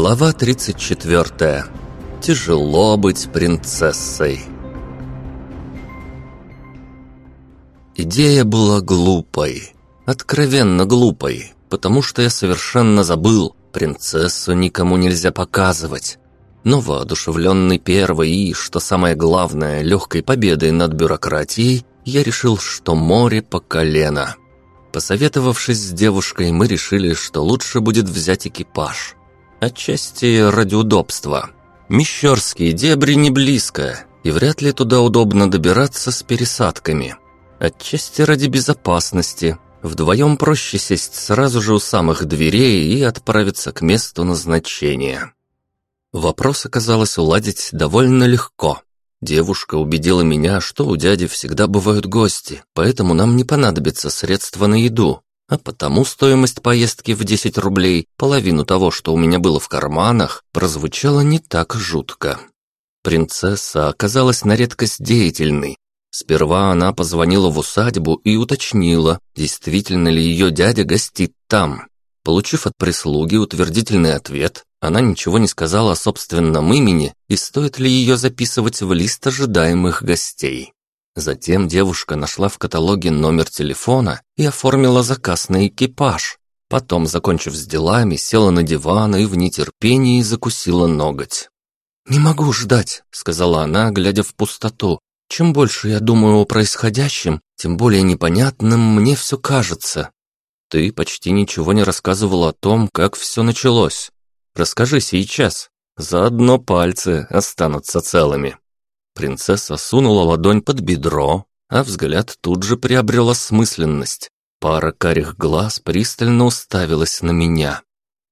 Глава 34. Тяжело быть принцессой. Идея была глупой. Откровенно глупой, потому что я совершенно забыл, принцессу никому нельзя показывать. Но воодушевленный первой и, что самое главное, легкой победой над бюрократией, я решил, что море по колено. Посоветовавшись с девушкой, мы решили, что лучше будет взять экипаж. Отчасти ради удобства. Мещерские дебри не близко, и вряд ли туда удобно добираться с пересадками. Отчасти ради безопасности. Вдвоем проще сесть сразу же у самых дверей и отправиться к месту назначения. Вопрос оказалось уладить довольно легко. Девушка убедила меня, что у дяди всегда бывают гости, поэтому нам не понадобится средства на еду, а потому стоимость поездки в 10 рублей, половину того, что у меня было в карманах, прозвучала не так жутко. Принцесса оказалась на редкость деятельной. Сперва она позвонила в усадьбу и уточнила, действительно ли ее дядя гостит там. Получив от прислуги утвердительный ответ, она ничего не сказала о собственном имени и стоит ли ее записывать в лист ожидаемых гостей. Затем девушка нашла в каталоге номер телефона и оформила заказ на экипаж. Потом, закончив с делами, села на диван и в нетерпении закусила ноготь. «Не могу ждать», — сказала она, глядя в пустоту. «Чем больше я думаю о происходящем, тем более непонятным мне все кажется». «Ты почти ничего не рассказывала о том, как все началось. Расскажи сейчас. Заодно пальцы останутся целыми». Принцесса сунула ладонь под бедро, а взгляд тут же приобрел осмысленность. Пара карих глаз пристально уставилась на меня.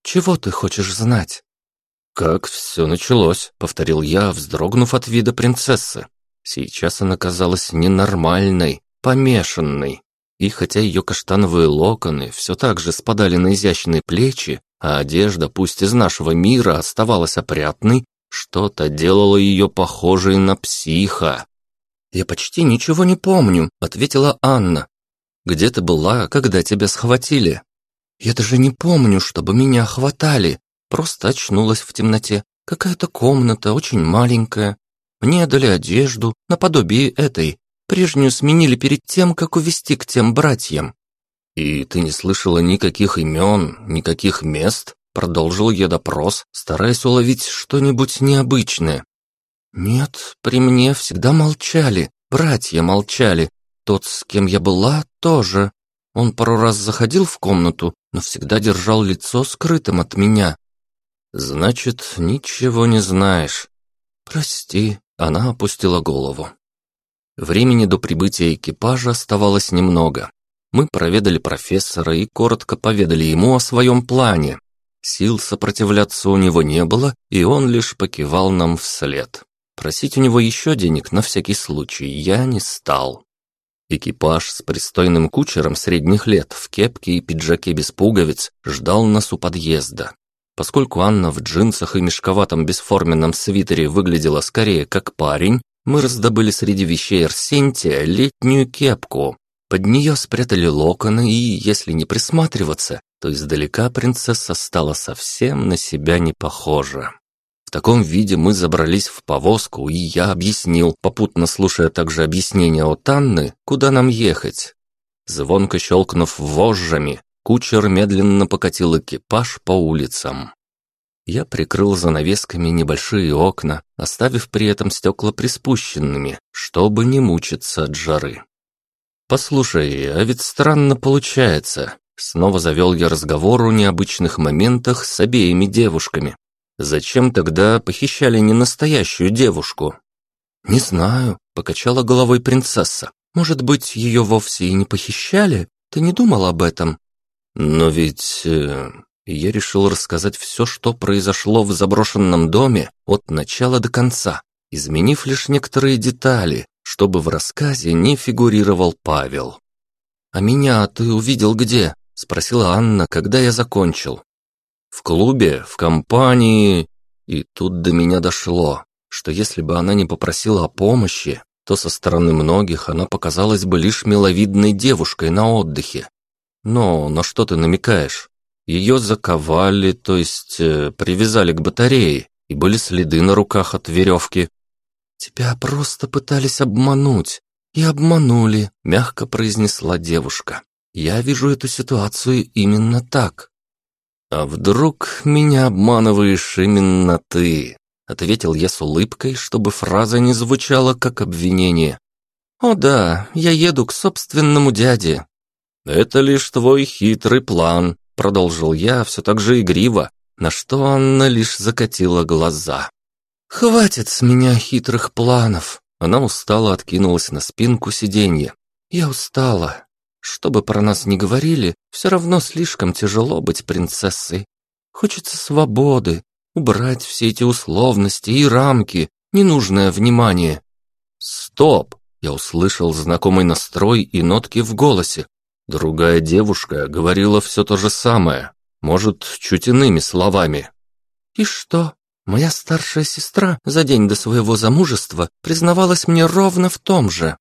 «Чего ты хочешь знать?» «Как все началось», — повторил я, вздрогнув от вида принцессы. Сейчас она казалась ненормальной, помешанной. И хотя ее каштановые локоны все так же спадали на изящные плечи, а одежда, пусть из нашего мира, оставалась опрятной, что-то делало ее похожей на психа. «Я почти ничего не помню», — ответила Анна. «Где ты была, когда тебя схватили?» «Я даже не помню, чтобы меня хватали. Просто очнулась в темноте. Какая-то комната, очень маленькая. Мне дали одежду, наподобие этой. Прежнюю сменили перед тем, как увезти к тем братьям. «И ты не слышала никаких имен, никаких мест?» Продолжил я допрос, стараясь уловить что-нибудь необычное. «Нет, при мне всегда молчали, братья молчали. Тот, с кем я была, тоже. Он пару раз заходил в комнату, но всегда держал лицо скрытым от меня». «Значит, ничего не знаешь». «Прости», — она опустила голову. Времени до прибытия экипажа оставалось немного. Мы проведали профессора и коротко поведали ему о своем плане. Сил сопротивляться у него не было, и он лишь покивал нам вслед. Просить у него еще денег на всякий случай я не стал. Экипаж с пристойным кучером средних лет в кепке и пиджаке без пуговиц ждал нас у подъезда. Поскольку Анна в джинсах и мешковатом бесформенном свитере выглядела скорее как парень, мы раздобыли среди вещей Арсентия летнюю кепку, под нее спрятали локоны, и, если не присматриваться, то издалека принцесса стала совсем на себя не похожа. В таком виде мы забрались в повозку, и я объяснил, попутно слушая также объяснения от Анны, куда нам ехать. Звонко щелкнув вожжами, кучер медленно покатил экипаж по улицам. Я прикрыл занавесками небольшие окна, оставив при этом стекла приспущенными, чтобы не мучиться от жары. «Послушай, а ведь странно получается». Снова завел я разговор о необычных моментах с обеими девушками. «Зачем тогда похищали не настоящую девушку?» «Не знаю», — покачала головой принцесса. «Может быть, ее вовсе и не похищали? Ты не думал об этом?» «Но ведь...» э, Я решил рассказать все, что произошло в заброшенном доме от начала до конца, изменив лишь некоторые детали, чтобы в рассказе не фигурировал Павел. «А меня ты увидел где?» – спросила Анна, когда я закончил. «В клубе, в компании...» И тут до меня дошло, что если бы она не попросила о помощи, то со стороны многих она показалась бы лишь миловидной девушкой на отдыхе. Но на что ты намекаешь? Ее заковали, то есть э, привязали к батарее, и были следы на руках от веревки. «Тебя просто пытались обмануть. И обманули», — мягко произнесла девушка. «Я вижу эту ситуацию именно так». «А вдруг меня обманываешь именно ты?» — ответил я с улыбкой, чтобы фраза не звучала как обвинение. «О да, я еду к собственному дяде». «Это лишь твой хитрый план», — продолжил я все так же игриво, на что Анна лишь закатила глаза. «Хватит с меня хитрых планов!» Она устало откинулась на спинку сиденья. «Я устала. Что бы про нас ни говорили, все равно слишком тяжело быть принцессой. Хочется свободы, убрать все эти условности и рамки, ненужное внимание». «Стоп!» Я услышал знакомый настрой и нотки в голосе. Другая девушка говорила все то же самое. Может, чуть иными словами. «И что? Моя старшая сестра за день до своего замужества признавалась мне ровно в том же».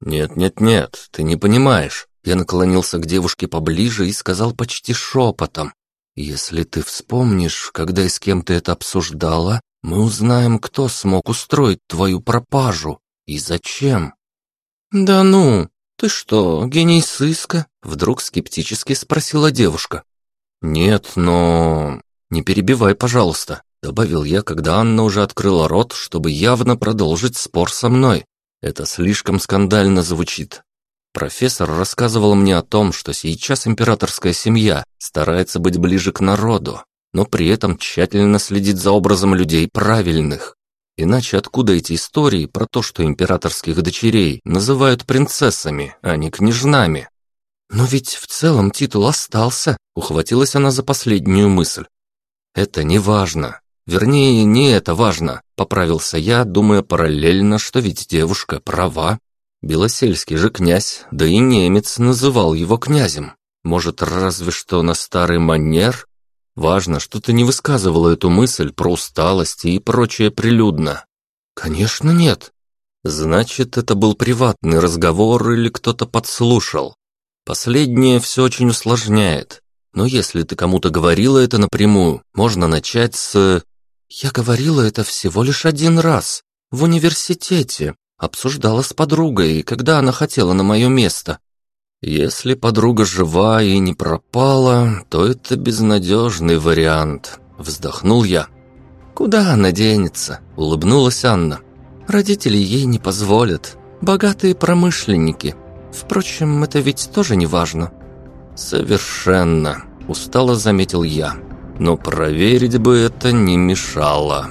«Нет-нет-нет, ты не понимаешь». Я наклонился к девушке поближе и сказал почти шепотом. «Если ты вспомнишь, когда и с кем ты это обсуждала, мы узнаем, кто смог устроить твою пропажу и зачем». «Да ну, ты что, гений сыска?» Вдруг скептически спросила девушка. «Нет, но...» «Не перебивай, пожалуйста», — добавил я, когда Анна уже открыла рот, чтобы явно продолжить спор со мной. Это слишком скандально звучит. Профессор рассказывал мне о том, что сейчас императорская семья старается быть ближе к народу, но при этом тщательно следит за образом людей правильных. Иначе откуда эти истории про то, что императорских дочерей называют принцессами, а не княжнами? «Но ведь в целом титул остался», — ухватилась она за последнюю мысль. «Это не важно. Вернее, не это важно», — поправился я, думая параллельно, что ведь девушка права. Белосельский же князь, да и немец называл его князем. Может, разве что на старый манер? Важно, что ты не высказывала эту мысль про усталость и прочее прилюдно. Конечно, нет. Значит, это был приватный разговор или кто-то подслушал. Последнее все очень усложняет. Но если ты кому-то говорила это напрямую, можно начать с... Я говорила это всего лишь один раз. В университете. Обсуждала с подругой, когда она хотела на мое место. Если подруга жива и не пропала, то это безнадежный вариант. Вздохнул я. Куда она денется? Улыбнулась Анна. Родители ей не позволят. Богатые промышленники. Впрочем, это ведь тоже не важно. Совершенно, устало заметил я. Но проверить бы это не мешало.